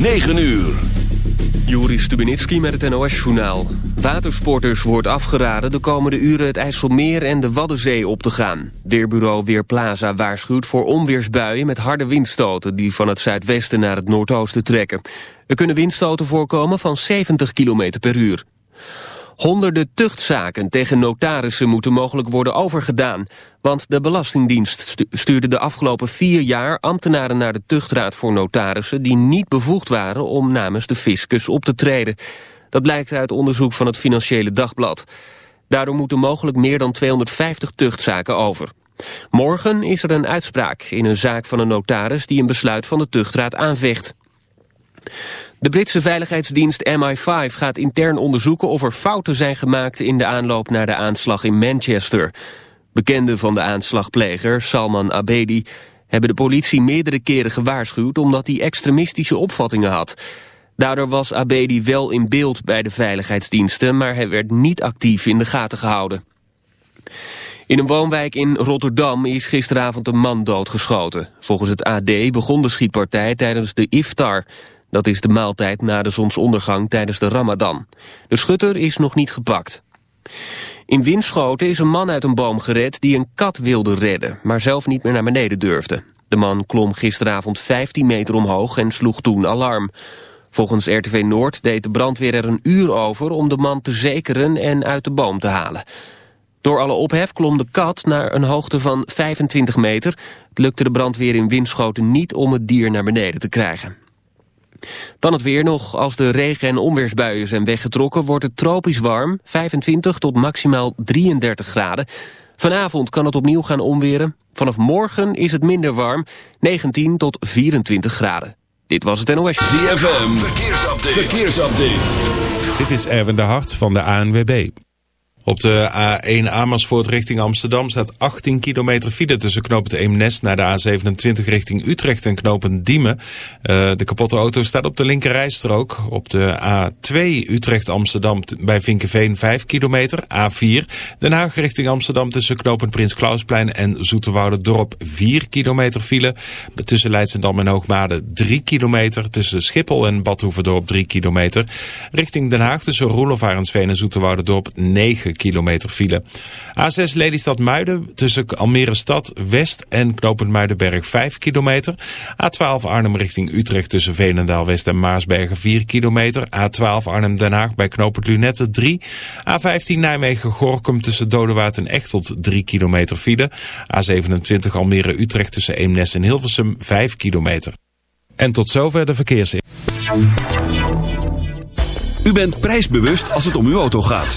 9 uur. Juri Stubenitski met het NOS-journaal. Watersporters wordt afgeraden de komende uren het IJsselmeer en de Waddenzee op te gaan. Weerbureau Weerplaza waarschuwt voor onweersbuien met harde windstoten... die van het zuidwesten naar het noordoosten trekken. Er kunnen windstoten voorkomen van 70 km per uur. Honderden tuchtzaken tegen notarissen moeten mogelijk worden overgedaan. Want de Belastingdienst stuurde de afgelopen vier jaar ambtenaren naar de tuchtraad voor notarissen... die niet bevoegd waren om namens de fiscus op te treden. Dat blijkt uit onderzoek van het Financiële Dagblad. Daardoor moeten mogelijk meer dan 250 tuchtzaken over. Morgen is er een uitspraak in een zaak van een notaris... die een besluit van de tuchtraad aanvecht. De Britse veiligheidsdienst MI5 gaat intern onderzoeken of er fouten zijn gemaakt in de aanloop naar de aanslag in Manchester. Bekenden van de aanslagpleger, Salman Abedi, hebben de politie meerdere keren gewaarschuwd omdat hij extremistische opvattingen had. Daardoor was Abedi wel in beeld bij de veiligheidsdiensten, maar hij werd niet actief in de gaten gehouden. In een woonwijk in Rotterdam is gisteravond een man doodgeschoten. Volgens het AD begon de schietpartij tijdens de iftar. Dat is de maaltijd na de zonsondergang tijdens de ramadan. De schutter is nog niet gepakt. In Winschoten is een man uit een boom gered die een kat wilde redden... maar zelf niet meer naar beneden durfde. De man klom gisteravond 15 meter omhoog en sloeg toen alarm. Volgens RTV Noord deed de brandweer er een uur over... om de man te zekeren en uit de boom te halen. Door alle ophef klom de kat naar een hoogte van 25 meter. Het lukte de brandweer in Winschoten niet om het dier naar beneden te krijgen. Dan het weer nog. Als de regen- en onweersbuien zijn weggetrokken... wordt het tropisch warm, 25 tot maximaal 33 graden. Vanavond kan het opnieuw gaan onweren. Vanaf morgen is het minder warm, 19 tot 24 graden. Dit was het NOS. ZFM, verkeersupdate. verkeersupdate. Dit is Erwin de Hart van de ANWB. Op de A1 Amersfoort richting Amsterdam staat 18 kilometer file tussen knooppunt Eemnes naar de A27 richting Utrecht en knooppunt Diemen. Uh, de kapotte auto staat op de linkerrijstrook. Op de A2 Utrecht-Amsterdam bij Vinkenveen 5 kilometer. A4 Den Haag richting Amsterdam tussen knooppunt Prins Klausplein en Dorp 4 kilometer file. Tussen Leidsendam en Hoogmade 3 kilometer. Tussen Schiphol en Badhoevedorp 3 kilometer. Richting Den Haag tussen Roelof en Dorp 9 kilometer file. A6 Lelystad-Muiden tussen Almere Stad West en Knopend Muidenberg 5 kilometer. A12 Arnhem richting Utrecht tussen Veenendaal West en Maasbergen 4 kilometer. A12 Arnhem-Den Haag bij Knopend Lunette 3. A15 Nijmegen-Gorkum tussen Dodewaard en Echtelt 3 kilometer file. A27 Almere-Utrecht tussen Eemnes en Hilversum 5 kilometer. En tot zover de verkeers. U bent prijsbewust als het om uw auto gaat.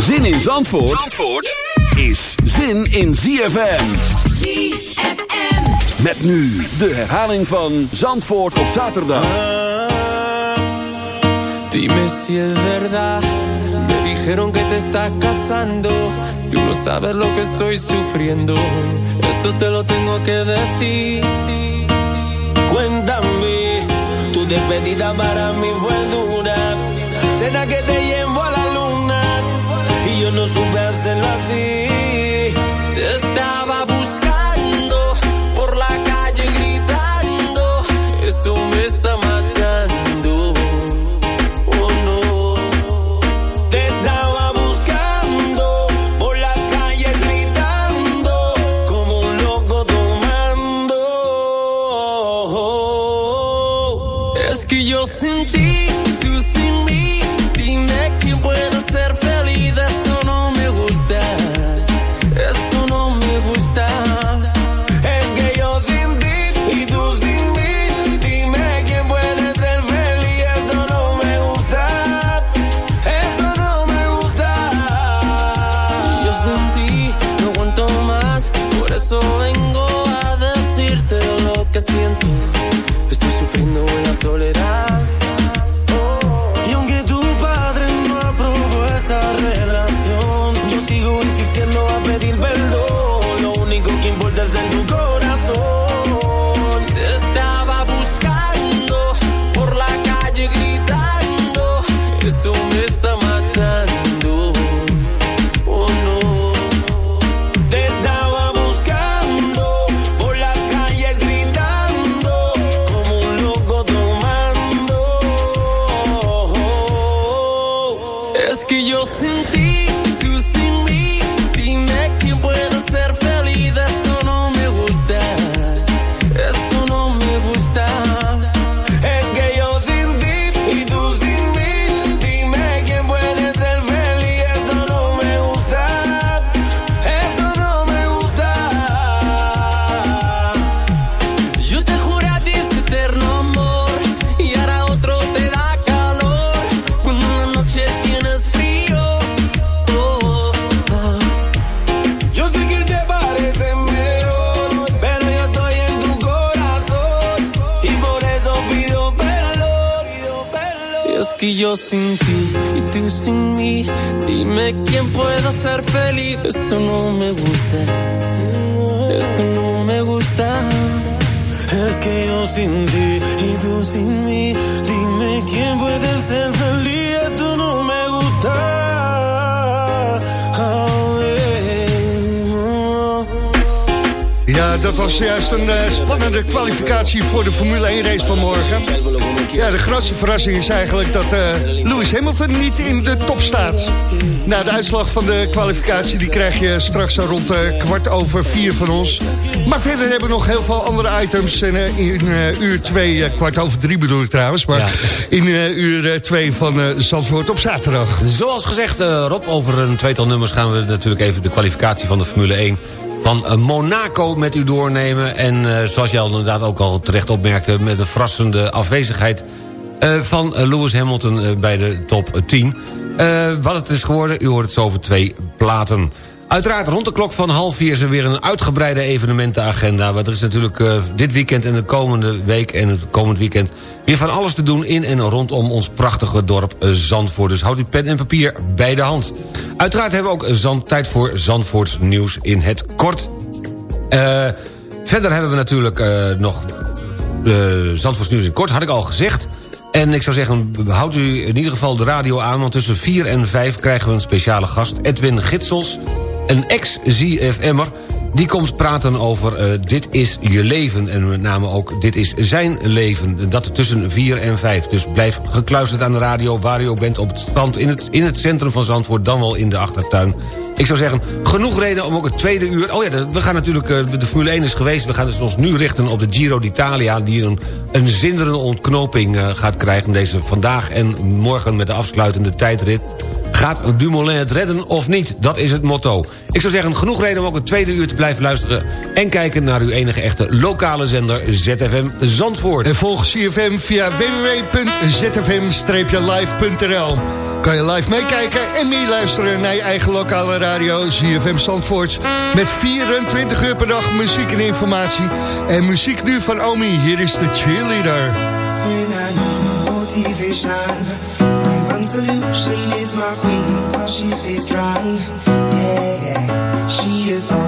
Zin in Zandvoort, Zandvoort is zin in ZFM. ZFM. Met nu de herhaling van Zandvoort op zaterdag. Dime si es verdad. Me dijeron que te estás casando. Tú no sabes lo que estoy sufriendo. Esto te lo tengo que decir. Cuéntame, tu despedida para mí fue dura. Será que te llevo a la luna y yo no supe hacerlo así. Te estaba Ja, dat was juist een uh, spannende kwalificatie voor de Formule 1 race van morgen. Ja, de grootste verrassing is eigenlijk dat uh, Lewis Hamilton niet in de top staat. Na de uitslag van de kwalificatie die krijg je straks rond uh, kwart over vier van ons. Maar verder hebben we nog heel veel andere items. En, in uur twee, kwart over drie bedoel ik trouwens. Maar in uur twee van Zandvoort op zaterdag. Zoals gezegd Rob, over een tweetal nummers gaan we natuurlijk even de kwalificatie van de Formule 1 van eh, Monaco met u doornemen. En uh, zoals je al inderdaad ook al terecht opmerkte... met een verrassende afwezigheid uh, van Lewis Hamilton bij de top 10. wat het is geworden, u hoort het zo over twee platen. Uiteraard rond de klok van half vier is er weer een uitgebreide evenementenagenda. Want er is natuurlijk uh, dit weekend en de komende week en het komend weekend... weer van alles te doen in en rondom ons prachtige dorp Zandvoort. Dus houd uw pen en papier bij de hand. Uiteraard hebben we ook tijd voor Zandvoorts nieuws in het kort. Uh, verder hebben we natuurlijk nog Zandvoorts nieuws in het kort, had ik al gezegd... En ik zou zeggen, houd u in ieder geval de radio aan... want tussen 4 en 5 krijgen we een speciale gast. Edwin Gitsels, een ex-ZFM'er... die komt praten over uh, Dit is je leven. En met name ook Dit is zijn leven. Dat tussen 4 en 5. Dus blijf gekluisterd aan de radio waar u ook bent... op het strand in het, in het centrum van Zandvoort... dan wel in de achtertuin. Ik zou zeggen, genoeg reden om ook het tweede uur... Oh ja, we gaan natuurlijk, uh, de Formule 1 is geweest... we gaan dus ons nu richten op de Giro d'Italia... die een, een zinderende ontknoping uh, gaat krijgen... deze vandaag en morgen met de afsluitende tijdrit Gaat Dumoulin het redden of niet? Dat is het motto. Ik zou zeggen, genoeg reden om ook het tweede uur te blijven luisteren... en kijken naar uw enige echte lokale zender ZFM Zandvoort. En volg CFM via www.zfm-live.nl kan je live meekijken en meeluisteren naar je eigen lokale radio ZFM Zandvoort. Met 24 uur per dag muziek en informatie. En muziek nu van Omi, hier is de cheerleader. My queen, cause she stays strong. Yeah, yeah. She is always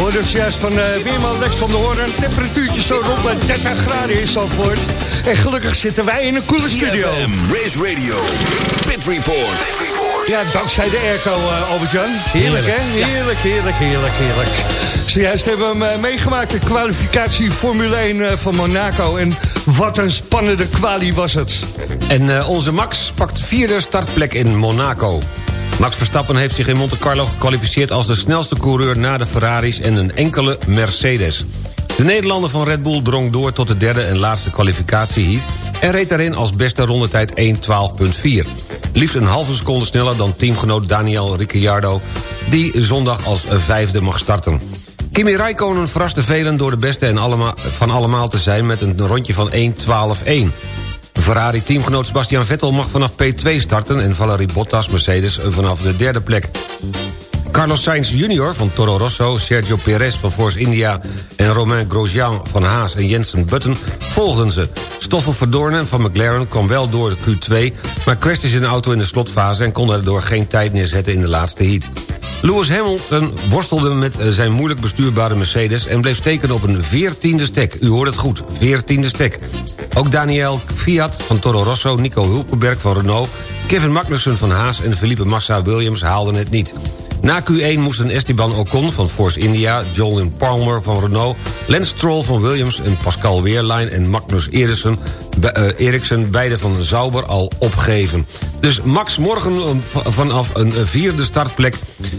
hoorde dus het juist van uh, Weerman Lex van de Hoorn. Temperatuurtje zo rond de 30 graden is Zandvoort. En gelukkig zitten wij in een coole studio. Race Radio, Pit Report. Ja, dankzij de airco, uh, Albert-Jan. Heerlijk, hè? Heerlijk, heerlijk, heerlijk, heerlijk. Zojuist hebben we hem eh, meegemaakt, de kwalificatie Formule 1 van Monaco. En wat een spannende kwalie was het. En onze Max pakt vierde startplek in Monaco. Max Verstappen heeft zich in Monte Carlo gekwalificeerd als de snelste coureur na de Ferraris en een enkele Mercedes. De Nederlander van Red Bull drong door tot de derde en laatste kwalificatieheat... en reed daarin als beste rondetijd 1.12.4. Liefst een halve seconde sneller dan teamgenoot Daniel Ricciardo... die zondag als vijfde mag starten. Kimi Räikkönen verraste velen door de beste en allemaal, van allemaal te zijn... met een rondje van 1.12.1. Ferrari-teamgenoot Sebastian Vettel mag vanaf P2 starten... en Valerie Bottas Mercedes eh, vanaf de derde plek. Carlos Sainz Jr. van Toro Rosso, Sergio Perez van Force India... en Romain Grosjean van Haas en Jensen Button volgden ze. Stoffel Verdornen van McLaren kwam wel door de Q2... maar crashte zijn auto in de slotfase en kon daardoor geen tijd neerzetten in de laatste heat. Lewis Hamilton worstelde met eh, zijn moeilijk bestuurbare Mercedes... en bleef steken op een 14e stek. U hoort het goed, 14e stek. Ook Daniel Fiat van Toro Rosso, Nico Hulkenberg van Renault... Kevin Magnussen van Haas en Felipe Massa Williams haalden het niet. Na Q1 moesten Esteban Ocon van Force India... Jolyn Palmer van Renault... Lance Stroll van Williams en Pascal Wehrlein... en Magnus Eriksen, Eriksen beide van Sauber al opgeven. Dus Max morgen uh, vanaf een vierde startplek...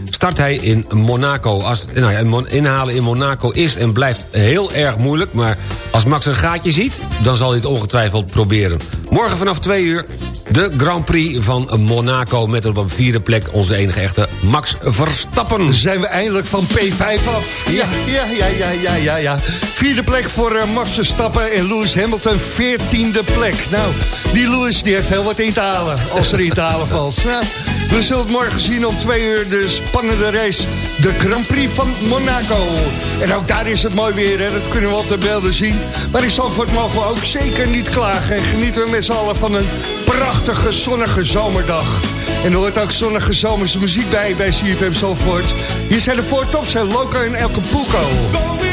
start hij in Monaco. Als, nou ja, inhalen in Monaco is en blijft heel erg moeilijk... maar als Max een gaatje ziet, dan zal hij het ongetwijfeld proberen. Morgen vanaf twee uur de Grand Prix van Monaco... met op een vierde plek onze enige echte Max Verstappen. Zijn we eindelijk van P5 af? Ja, ja, ja, ja, ja, ja. ja. Vierde plek voor uh, Max Verstappen en Lewis Hamilton, veertiende plek. Nou, die Lewis die heeft heel wat in te halen, als er in te halen valt. Nou, we zullen het morgen zien om twee uur de spannende race. De Grand Prix van Monaco. En ook daar is het mooi weer, hè? dat kunnen we op de beelden zien. Maar in Zandvoort mogen we ook zeker niet klagen. En genieten we met z'n allen van een prachtige zonnige zomerdag. En er hoort ook zonnige zomerse muziek bij bij CFM Zandvoort. Hier zijn de Four Tops en Loco en El Capulco.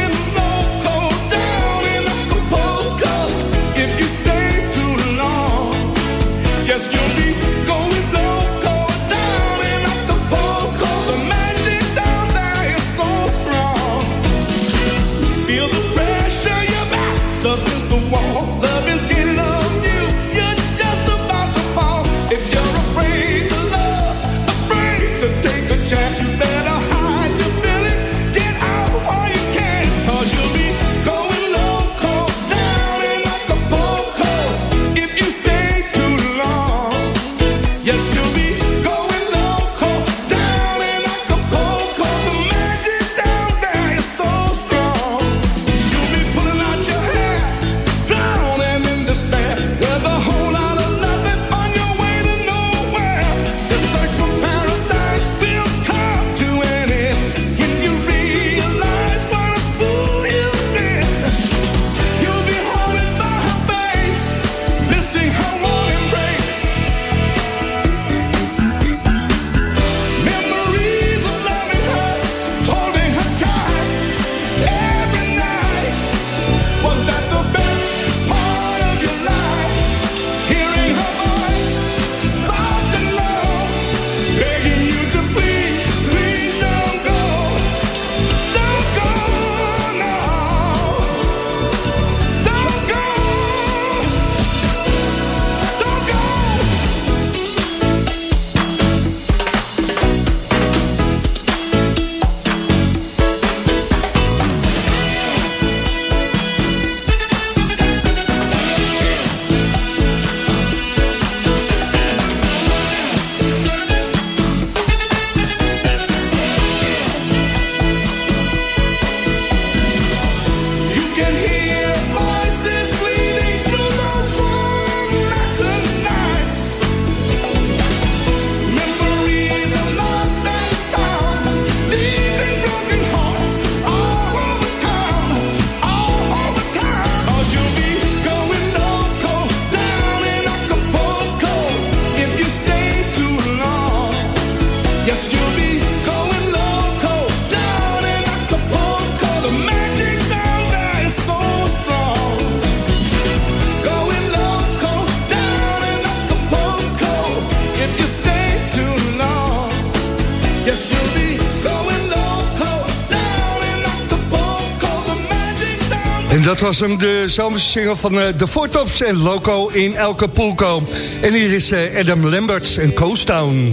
Was hem, de zomerse single van eh, de Four Tops en Loco in Elcapulco. En hier is eh, Adam Lambert en Coast Town.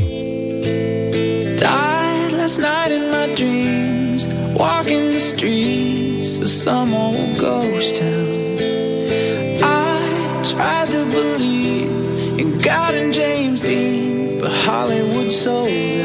Died last night in my dreams, walking the streets of some old ghost town. I tried to believe in God and James Dean, but Hollywood sold out.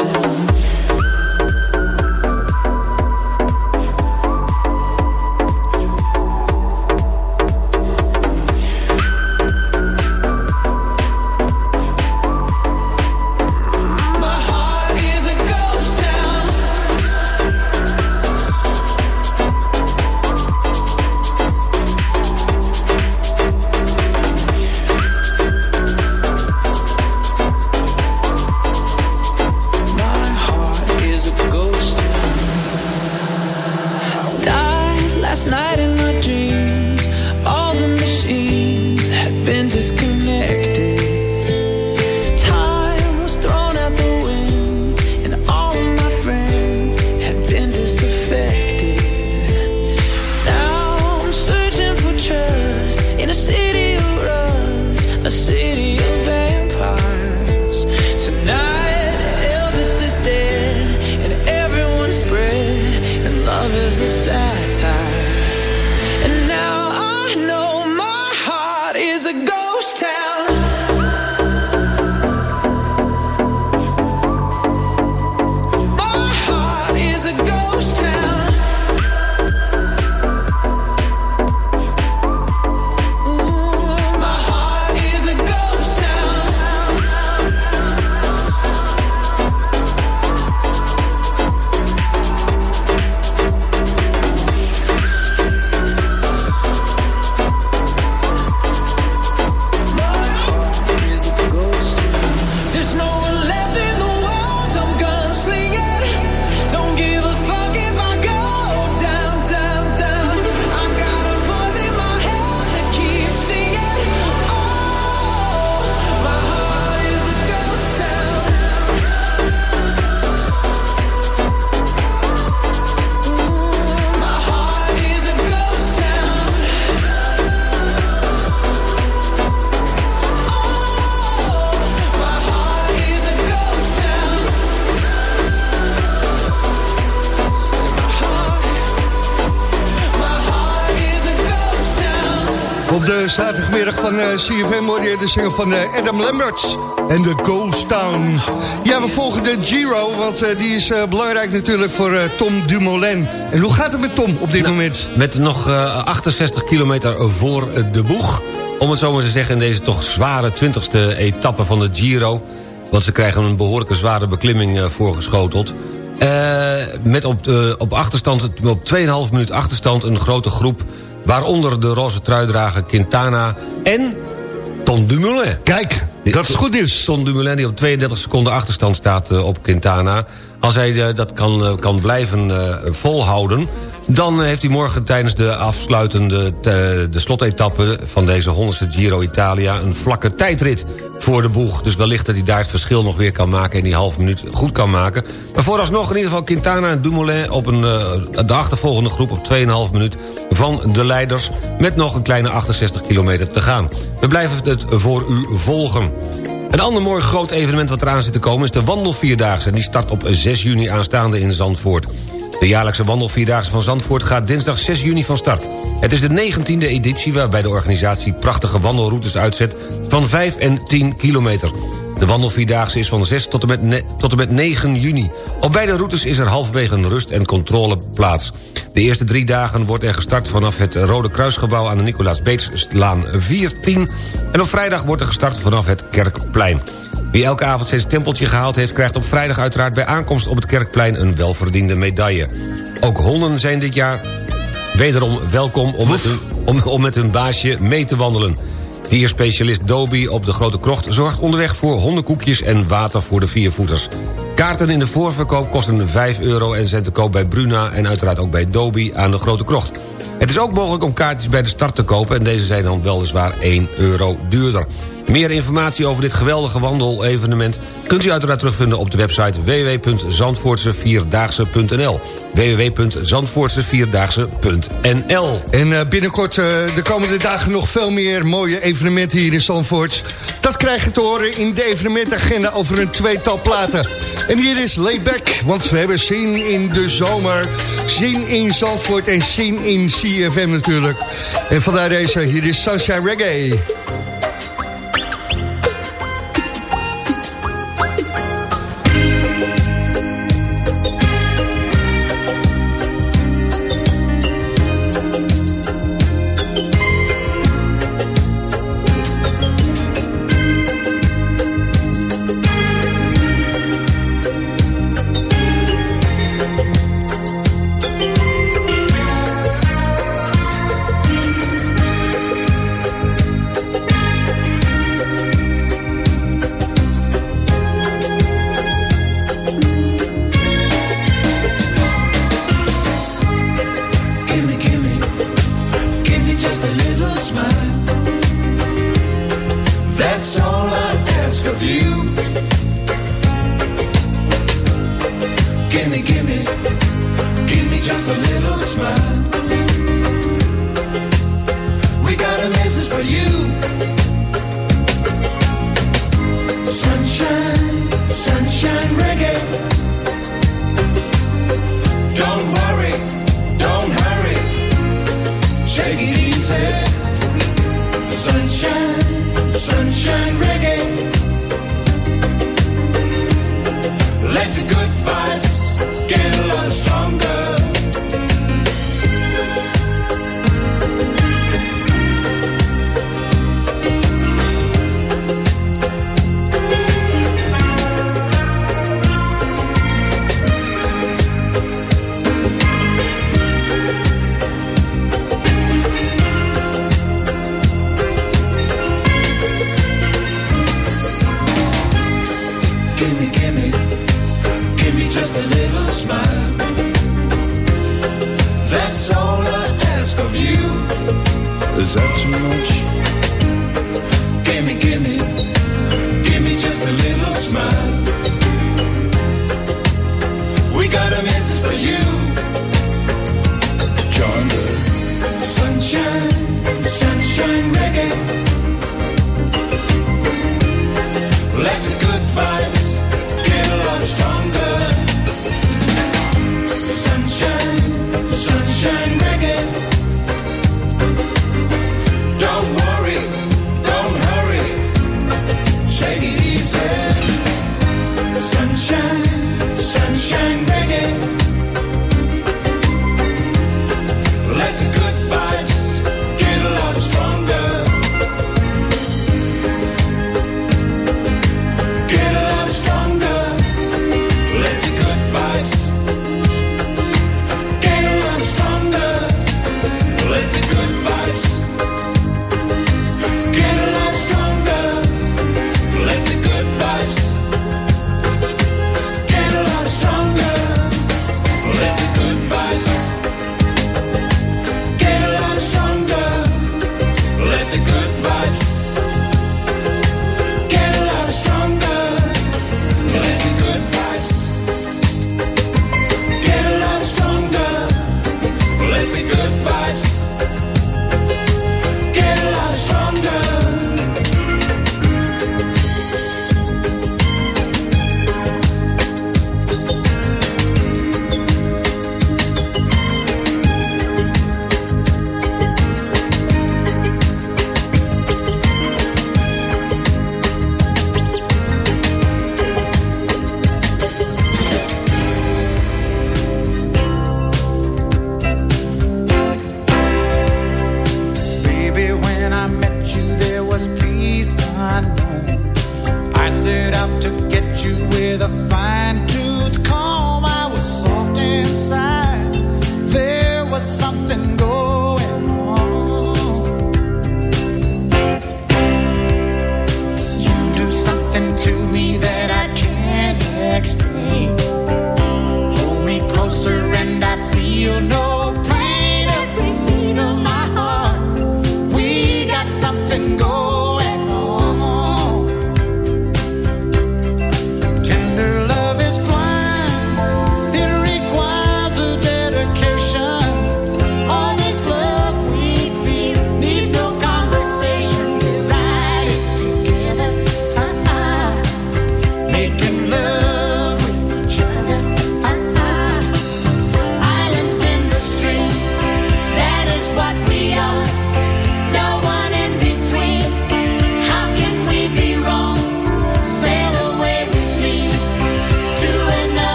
CFM hoorde je de zinger van eh, Adam Lambert en de Ghost Town. Ja, we volgen de Giro, want eh, die is eh, belangrijk natuurlijk voor Tom Dumoulin. En hoe gaat het met Tom op dit moment? Met nog eh, 68 kilometer voor de boeg. Om het zo maar te zeggen in deze toch zware 20ste etappe van de Giro. Want ze krijgen een behoorlijke zware beklimming voorgeschoteld. Eh, met op, eh, op achterstand, op 2,5 minuut achterstand een grote groep... waaronder de roze truidrager Quintana en Tom Dumoulin. Kijk, dat is goed nieuws. Tom Dumoulin die op 32 seconden achterstand staat eh, op Quintana. Als hij eh, dat kan, eh, kan blijven volhouden... dan heeft hij morgen tijdens de afsluitende eh, de slotetappe... van deze 100ste Giro Italia een vlakke tijdrit voor de boeg. Dus wellicht dat hij daar het verschil nog weer kan maken... en die half minuut goed kan maken. Maar vooralsnog in ieder geval Quintana en Dumoulin... op een, eh, de achtervolgende groep op 2,5 minuut van de leiders... met nog een kleine 68 kilometer te gaan. We blijven het voor u volgen. Een ander mooi groot evenement wat eraan zit te komen... is de Wandelvierdaagse. Die start op 6 juni aanstaande in Zandvoort. De jaarlijkse Wandelvierdaagse van Zandvoort gaat dinsdag 6 juni van start. Het is de 19e editie waarbij de organisatie prachtige wandelroutes uitzet... van 5 en 10 kilometer. De wandelvierdaagse is van 6 tot en, met tot en met 9 juni. Op beide routes is er halverwege een rust- en controle plaats. De eerste drie dagen wordt er gestart vanaf het Rode Kruisgebouw... aan de Nicolaas Beetslaan 14. En op vrijdag wordt er gestart vanaf het Kerkplein. Wie elke avond zijn stempeltje gehaald heeft... krijgt op vrijdag uiteraard bij aankomst op het Kerkplein... een welverdiende medaille. Ook honden zijn dit jaar wederom welkom om met, hun, om, om met hun baasje mee te wandelen. Dierspecialist Dobie op de Grote Krocht zorgt onderweg voor hondenkoekjes en water voor de viervoeters. Kaarten in de voorverkoop kosten 5 euro en zijn te koop bij Bruna... en uiteraard ook bij Dobie aan de Grote Krocht. Het is ook mogelijk om kaartjes bij de start te kopen... en deze zijn dan weliswaar 1 euro duurder. Meer informatie over dit geweldige wandelevenement... kunt u uiteraard terugvinden op de website www.zandvoortsevierdaagse.nl www.zandvoortsevierdaagse.nl En eh, binnenkort, eh, de komende dagen, nog veel meer mooie evenementen hier in Zandvoort. Dat krijg je te horen in de evenementagenda over een tweetal platen. En hier is Layback, want we hebben zin in de zomer. Zin in Zandvoort en zin in CFM natuurlijk. En vandaar deze, hier is Sunshine Reggae.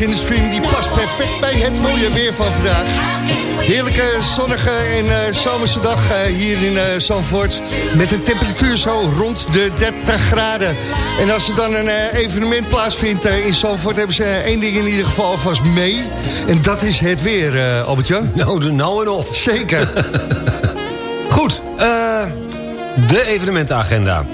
In the Stream... die past perfect bij het mooie weer van vandaag. Heerlijke zonnige en eh, zomerse dag eh, hier in Zandvoort. Met een temperatuur zo rond de 30 graden. En als er dan een evenement plaatsvindt in Zandvoort... hebben ze één ding in ieder geval alvast mee. En dat is het weer, Albert-Jan. Nou, de nou en of. Zeker. Goed, de evenementenagenda.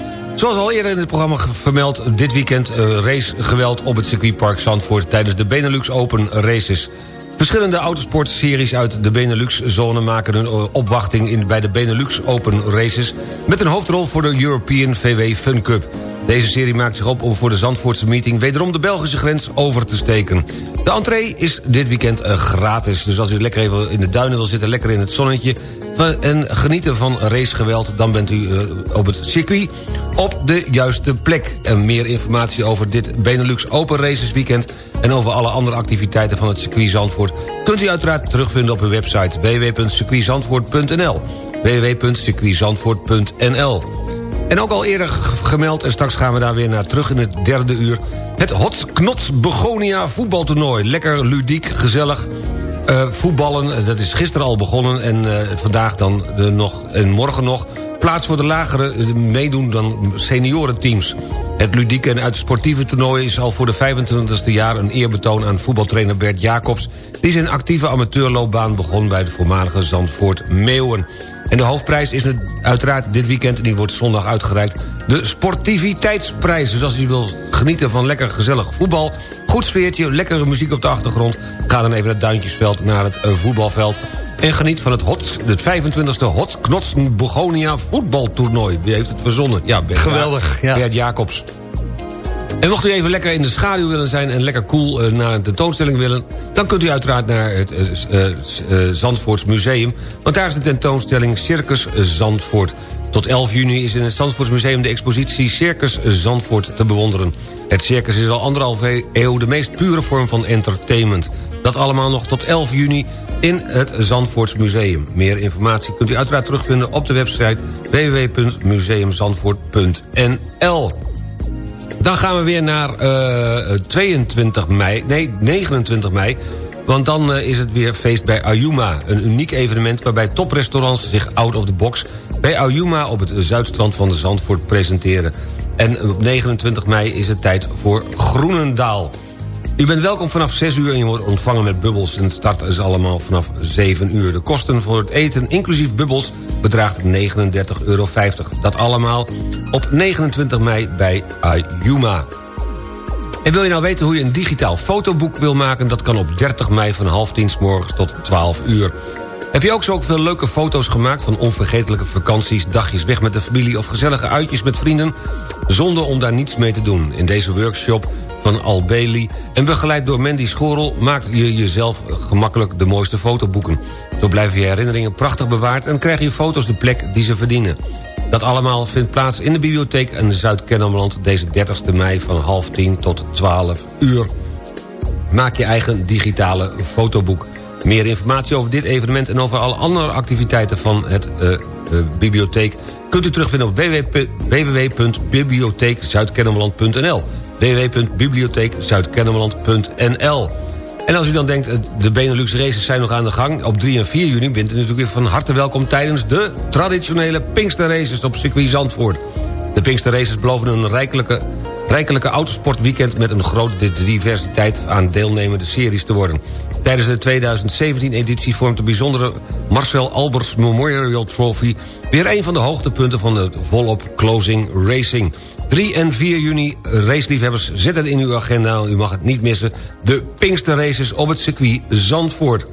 Zoals al eerder in het programma vermeld... dit weekend eh, racegeweld op het circuitpark Zandvoort... tijdens de Benelux Open Races. Verschillende autosportseries uit de Benelux-zone... maken hun eh, opwachting in, bij de Benelux Open Races... met een hoofdrol voor de European VW Fun Cup. Deze serie maakt zich op om voor de Zandvoortse meeting... wederom de Belgische grens over te steken. De entree is dit weekend eh, gratis. Dus als u lekker even in de duinen wil zitten, lekker in het zonnetje... en genieten van racegeweld... dan bent u op het circuit op de juiste plek. En meer informatie over dit Benelux Open Races weekend... en over alle andere activiteiten van het circuit Zandvoort... kunt u uiteraard terugvinden op uw website www.circuitzandvoort.nl www.circuitzandvoort.nl en ook al eerder gemeld, en straks gaan we daar weer naar terug in het derde uur... het Hots Knots Begonia voetbaltoernooi. Lekker ludiek, gezellig. Eh, voetballen, dat is gisteren al begonnen en eh, vandaag dan de nog, en morgen nog... plaats voor de lagere eh, meedoen dan seniorenteams. Het ludieke en uit sportieve toernooi is al voor de 25e jaar... een eerbetoon aan voetbaltrainer Bert Jacobs... die zijn actieve amateurloopbaan begon bij de voormalige Zandvoort Meeuwen. En de hoofdprijs is uiteraard dit weekend... en die wordt zondag uitgereikt, de Sportiviteitsprijs. Dus als u wil genieten van lekker gezellig voetbal... goed sfeertje, lekkere muziek op de achtergrond... ga dan even naar het Duintjesveld, naar het eh, voetbalveld... en geniet van het, hot, het 25e Hots Knotsen Begonia voetbaltoernooi. Wie heeft het verzonnen? Ja, Bert Geweldig, ja. Bert Jacobs. En mocht u even lekker in de schaduw willen zijn... en lekker cool eh, naar een tentoonstelling willen... dan kunt u uiteraard naar het eh, Zandvoorts Museum... want daar is de tentoonstelling Circus Zandvoort. Tot 11 juni is in het Zandvoorts Museum de expositie Circus Zandvoort te bewonderen. Het circus is al anderhalve eeuw de meest pure vorm van entertainment. Dat allemaal nog tot 11 juni in het Zandvoorts Museum. Meer informatie kunt u uiteraard terugvinden op de website www.museumzandvoort.nl. Dan gaan we weer naar eh, 22 mei, nee 29 mei... want dan eh, is het weer feest bij Ayuma. Een uniek evenement waarbij toprestaurants zich out of the box... bij Ayuma op het zuidstrand van de Zandvoort presenteren. En op 29 mei is het tijd voor Groenendaal. U bent welkom vanaf 6 uur en je wordt ontvangen met bubbels. En het start is allemaal vanaf 7 uur. De kosten voor het eten, inclusief bubbels, bedraagt 39,50 euro. Dat allemaal op 29 mei bij Ayuma. En wil je nou weten hoe je een digitaal fotoboek wil maken... dat kan op 30 mei van half tien morgens tot 12 uur. Heb je ook zoveel leuke foto's gemaakt van onvergetelijke vakanties... dagjes weg met de familie of gezellige uitjes met vrienden... zonder om daar niets mee te doen. In deze workshop van Al Bailey en begeleid door Mandy Schorel... maakt je jezelf gemakkelijk de mooiste fotoboeken. Zo blijven je herinneringen prachtig bewaard... en krijgen je foto's de plek die ze verdienen. Dat allemaal vindt plaats in de bibliotheek in Zuid-Kennemerland... deze 30 mei van half tien tot 12 uur. Maak je eigen digitale fotoboek. Meer informatie over dit evenement en over alle andere activiteiten van het eh, eh, bibliotheek... kunt u terugvinden op www- www.bibliotheekzuidkennemerland.nl www.bibliotheekzuidkennemerland.nl En als u dan denkt, de Benelux races zijn nog aan de gang... op 3 en 4 juni bent u natuurlijk weer van harte welkom... tijdens de traditionele Pinkster Races op circuit Zandvoort. De Pinkster Races beloven een rijkelijke, rijkelijke autosportweekend... met een grote diversiteit aan deelnemende series te worden. Tijdens de 2017-editie vormt de bijzondere Marcel Albers Memorial Trophy... weer een van de hoogtepunten van de volop closing racing. 3 en 4 juni, raceliefhebbers, zet het in uw agenda. U mag het niet missen. De Pinkster Races op het circuit Zandvoort.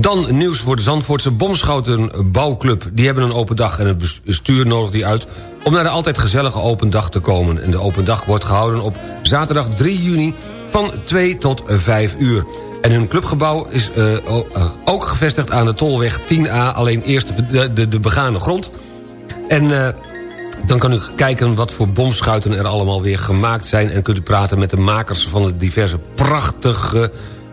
Dan nieuws voor de Zandvoortse Bomschoutenbouwclub. Die hebben een open dag en het bestuur nodigt die uit... om naar de altijd gezellige open dag te komen. En de open dag wordt gehouden op zaterdag 3 juni van 2 tot 5 uur. En hun clubgebouw is eh, eh, ook gevestigd aan de Tolweg 10A... alleen eerst de, de, de begane grond. En... eh, dan kan u kijken wat voor bomschuiten er allemaal weer gemaakt zijn... en kunt u praten met de makers van de diverse prachtige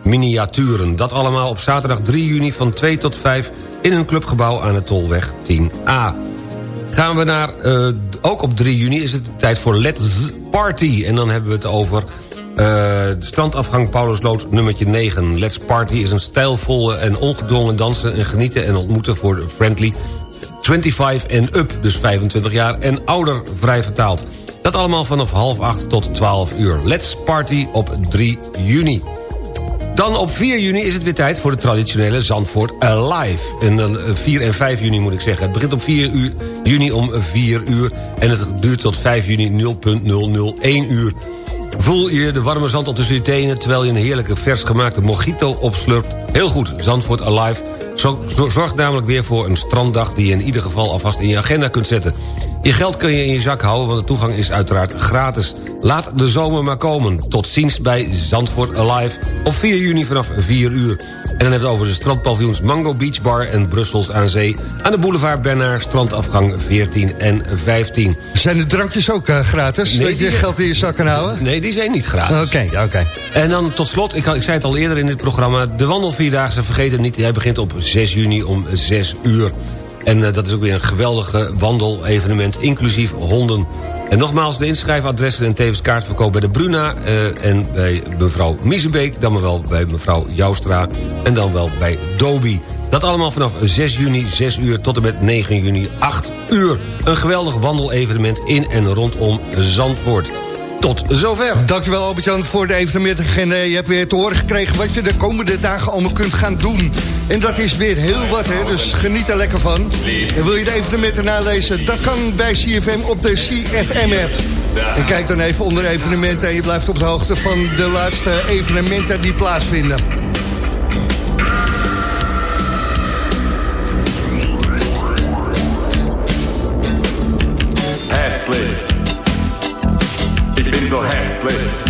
miniaturen. Dat allemaal op zaterdag 3 juni van 2 tot 5... in een clubgebouw aan de Tolweg 10A. Gaan we naar, eh, ook op 3 juni is het tijd voor Let's Party. En dan hebben we het over de strandafgang Paulusloot nummertje 9. Let's Party is een stijlvolle en ongedwongen dansen... en genieten en ontmoeten voor de friendly 25 en up, dus 25 jaar en ouder, vrij vertaald. Dat allemaal vanaf half 8 tot 12 uur. Let's Party op 3 juni. Dan op 4 juni is het weer tijd voor de traditionele Zandvoort Alive. En dan eh, 4 en 5 juni moet ik zeggen. Het begint op 4 uur, juni om 4 uur en het duurt tot 5 juni 0.001 uur. Voel je de warme zand op tussen je tenen... terwijl je een heerlijke vers gemaakte mojito opslurpt? Heel goed, Zandvoort Alive Zo- zo- zorgt namelijk weer voor een stranddag... die je in ieder geval alvast in je agenda kunt zetten. Je geld kun je in je zak houden, want de toegang is uiteraard gratis. Laat de zomer maar komen. Tot ziens bij Zandvoort Alive op 4 juni vanaf 4 uur. En dan hebben we het over de strandpaviljoens Mango Beach Bar en Brussels aan Zee... aan de boulevard Bernard, strandafgang 14 en 15. Zijn de drankjes ook eh, gratis? Nee, dat je geld in je zak kan houden? Nee, die zijn niet gratis. Oké, oké. En dan tot slot, ik, ik zei het al eerder in dit programma... de wandelvierdaagse, vergeet het niet, hij begint op 6 juni om 6 uur. En eh, dat is ook weer een geweldige wandelevenement, inclusief honden. En nogmaals, de inschrijfadressen en tevens kaartverkoop bij de Bruna... eh, en bij mevrouw Miezebeek, dan wel bij mevrouw Joustra... en dan wel bij Dobi. Dat allemaal vanaf 6 juni, 6 uur, tot en met 9 juni, 8 uur. Een geweldig wandelevenement in en rondom Zandvoort. Tot zover. Dankjewel Albert-Jan voor de evenementagenda. Je hebt weer te horen gekregen wat je de komende dagen allemaal kunt gaan doen. En dat is weer heel wat, hè? dus geniet er lekker van. En wil je de evenementen nalezen? Dat kan bij CFM op de CFM-app. En kijk dan even onder evenementen en je blijft op de hoogte van de laatste evenementen die plaatsvinden. slave.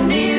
and you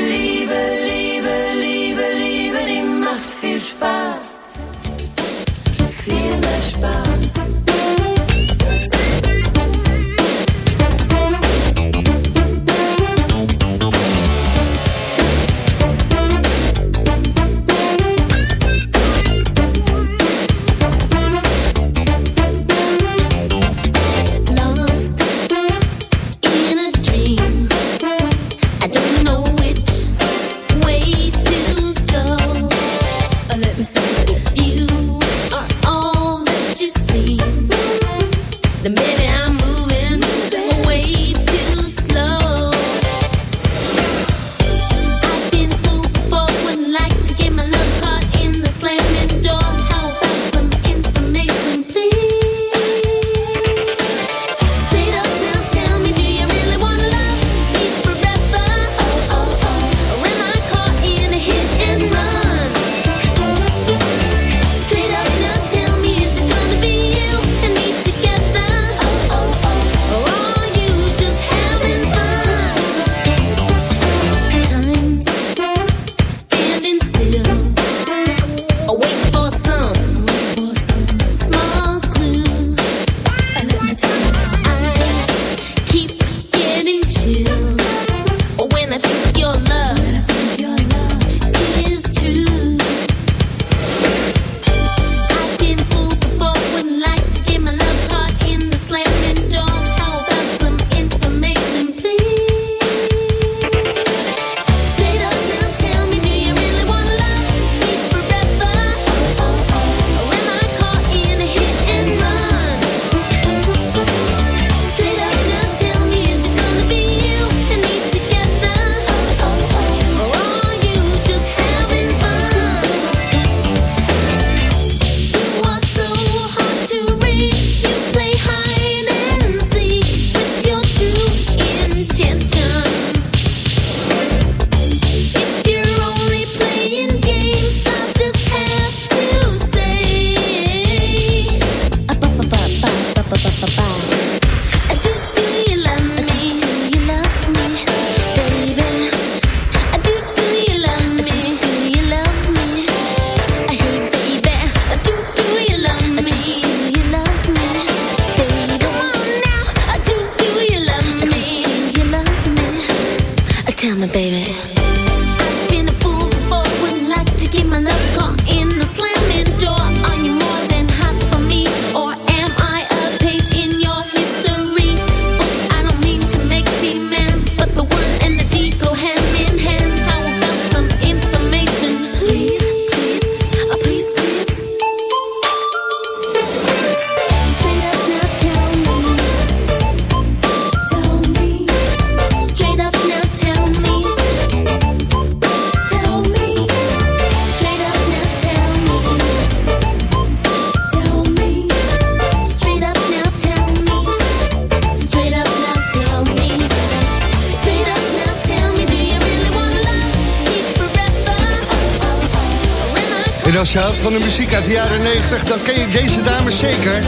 uit de jaren 90, dan ken je deze dame zeker.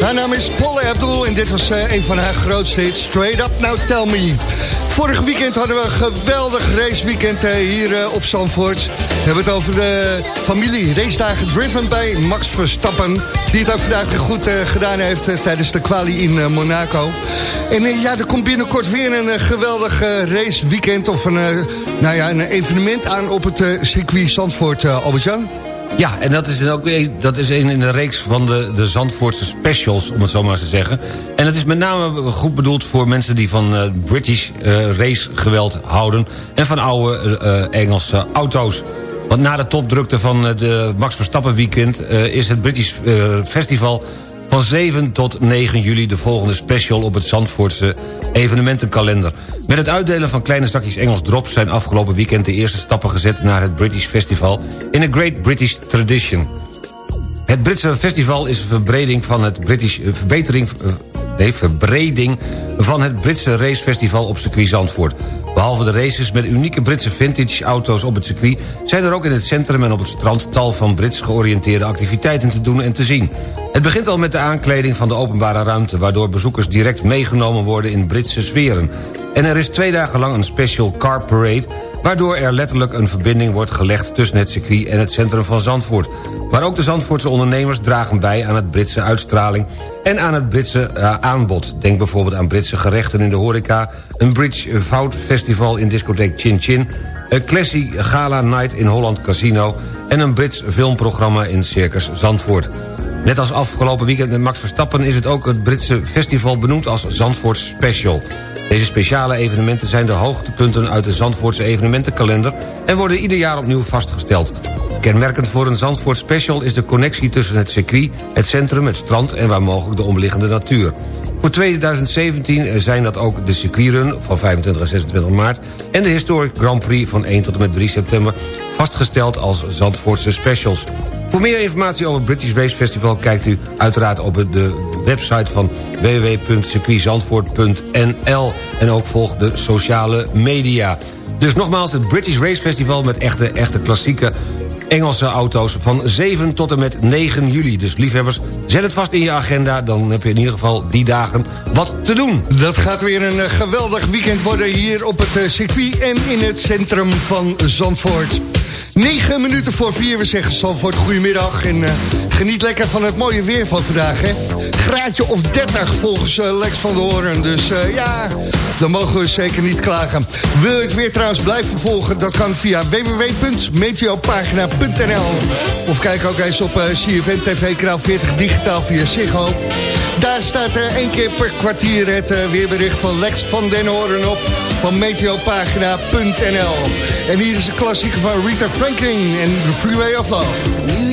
Haar naam is Paula Abdul en dit was eh, een van haar grootste hits, Straight Up Now Tell Me. Vorig weekend hadden we een geweldig raceweekend eh, hier eh, op Zandvoort. We hebben het over de familie race dagen driven bij Max Verstappen. Die het ook vandaag goed gedaan heeft tijdens de quali in Monaco. En ja, er komt binnenkort weer een geweldig raceweekend of een, nou ja, een evenement aan op het circuit Zandvoort, Albert-Jan. Ja, en dat is ook een, dat is een in de reeks van de, de Zandvoortse specials, om het zo maar eens te zeggen. En het is met name goed bedoeld voor mensen die van eh, British eh, race racegeweld houden... en van oude eh, Engelse auto's. Want na de topdrukte van de Max Verstappen weekend... is het British Festival van 7 tot 9 juli de volgende special op het Zandvoortse evenementenkalender. Met het uitdelen van kleine zakjes Engels drops... zijn afgelopen weekend de eerste stappen gezet naar het British Festival... in a Great British Tradition. Het Britse festival is een verbreding van het British... Eh, verbetering, eh, nee, verbreding van het Britse racefestival op circuit Zandvoort. Behalve de races met unieke Britse vintage auto's op het circuit... zijn er ook in het centrum en op het strand... tal van Brits georiënteerde activiteiten te doen en te zien. Het begint al met de aankleding van de openbare ruimte... waardoor bezoekers direct meegenomen worden in Britse sferen. En er is twee dagen lang een special car parade... waardoor er letterlijk een verbinding wordt gelegd... tussen het circuit en het centrum van Zandvoort. Maar ook de Zandvoortse ondernemers dragen bij aan het Britse uitstraling... en aan het Britse eh, aanbod. Denk bijvoorbeeld aan Britse gerechten in de horeca... een Bridge Fout Festival in discotheek Chin Chin... een Classy Gala Night in Holland Casino... en een Brits filmprogramma in Circus Zandvoort. Net als afgelopen weekend met Max Verstappen... is het ook het Britse festival benoemd als Zandvoort Special. Deze speciale evenementen zijn de hoogtepunten uit de Zandvoortse evenementenkalender... en worden ieder jaar opnieuw vastgesteld. Kenmerkend voor een Zandvoort Special is de connectie tussen het circuit... het centrum, het strand en waar mogelijk de omliggende natuur. Voor 2017 zijn dat ook de circuitrun van 25 en 26 maart... en de Historic Grand Prix van 1 tot en met 3 september... vastgesteld als Zandvoortse Specials. Voor meer informatie over het British Race Festival... kijkt u uiteraard op de website van www.circuitzandvoort.nl... en ook volg de sociale media. Dus nogmaals, het British Race Festival... met echte, echte klassieke Engelse auto's van 7 tot en met 9 juli. Dus liefhebbers, zet het vast in je agenda. Dan heb je in ieder geval die dagen wat te doen. Dat gaat weer een eh, geweldig weekend worden hier op het eh, circuit... en in het centrum van Zandvoort. 9 minuten voor 4, we zeggen Zandvoort goedemiddag... en eh, geniet lekker van het mooie weer van vandaag, hè. Graadje of 30 volgens eh, Lex van der Hoorn. Dus eh, ja, dan mogen we zeker niet klagen. Wil je het weer trouwens blijven volgen? Dat kan via www.meteopagina.nl Of kijk ook eens op CFN TV kanaal 40 digitaal via Ziggo. Daar staat één keer per kwartier het weerbericht van Lex van den Hoorn op... van meteopagina.nl. En hier is de klassieker van Rita Franklin en The Freeway of Love.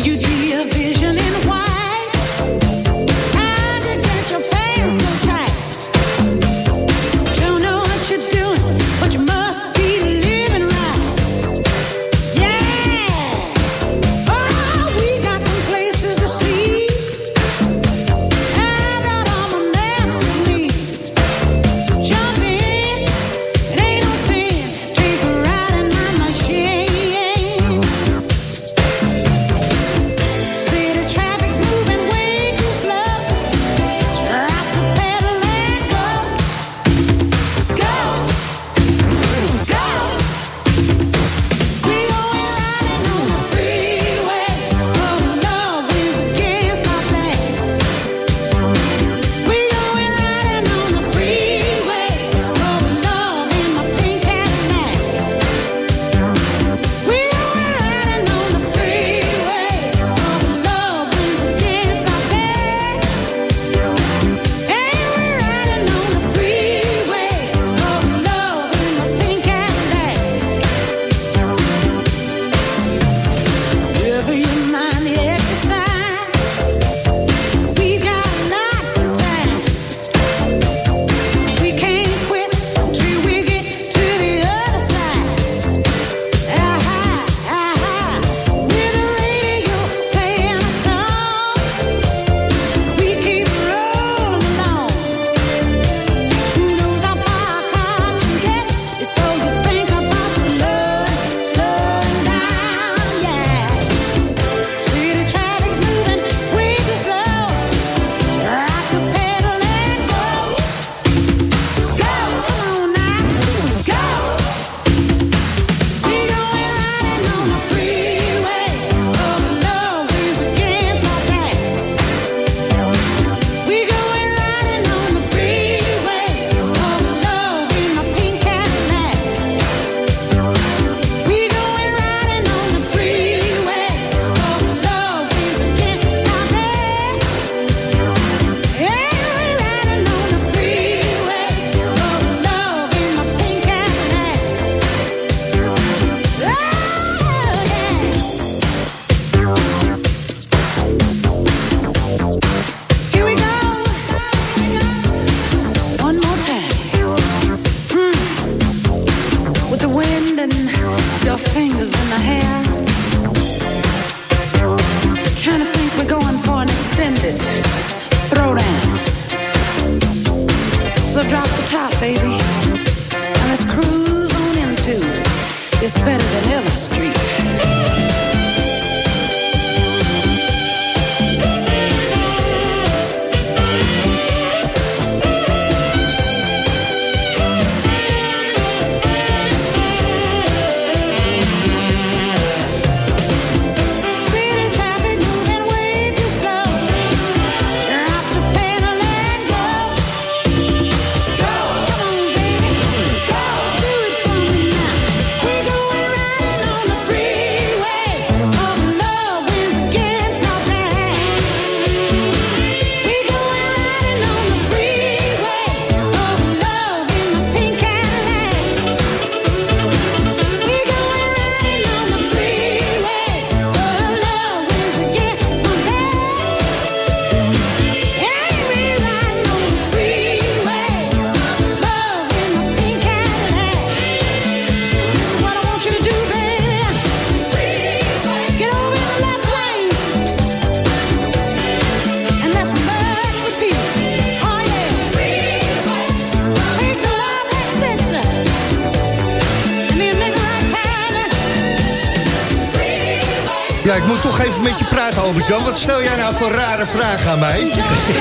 Aan mij?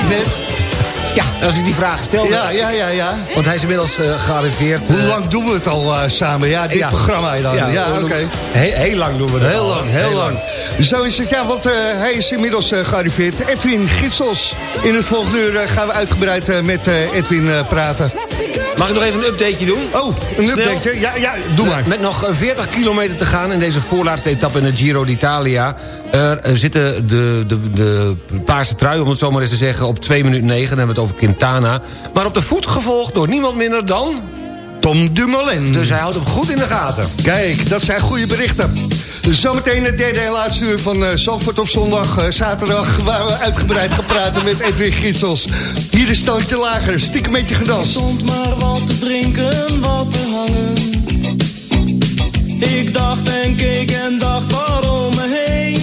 Net. Ja, als ik die vraag stel. Ja, ja, ja, ja. Want hij is inmiddels eh, gearriveerd. Hoe eh, lang doen we het al eh, samen? Ja, dit ja. programma dan. Ja, oké. Heel, heel lang doen we dat Heel al. lang, heel lang. Zo is het, ja, want hij is inmiddels gearriveerd. Edwin Gitsels. In het volgende uur gaan we uitgebreid met Edwin praten. Mag ik nog even een updateje doen? Oh, een Snel. update? Ja, ja, doe maar. Met nog eh, 40 kilometer te gaan in deze voorlaatste etappe in de Giro d'Italia. Er eh, zitten de, de, de paarse trui, om het zo maar eens te zeggen... op 2 minuten 9, dan hebben we het over Quintana. Maar op de voet gevolgd door niemand minder dan... Tom Dumoulin. Dus hij houdt hem goed in de gaten. Kijk, dat zijn goede berichten. Zometeen het derde en laatste uur van eh Zandvoort op zondag, eh, zaterdag... waar we uitgebreid gaan praten met Edwin Gietsels. Hier is Toontje Lager, stiekem met je gedanst. stond maar wat te drinken, wat te hangen. Ik dacht en keek en dacht waarom me heen.